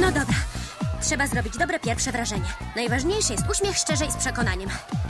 No dobra. Trzeba zrobić dobre pierwsze wrażenie. Najważniejszy jest uśmiech szczerze i z przekonaniem.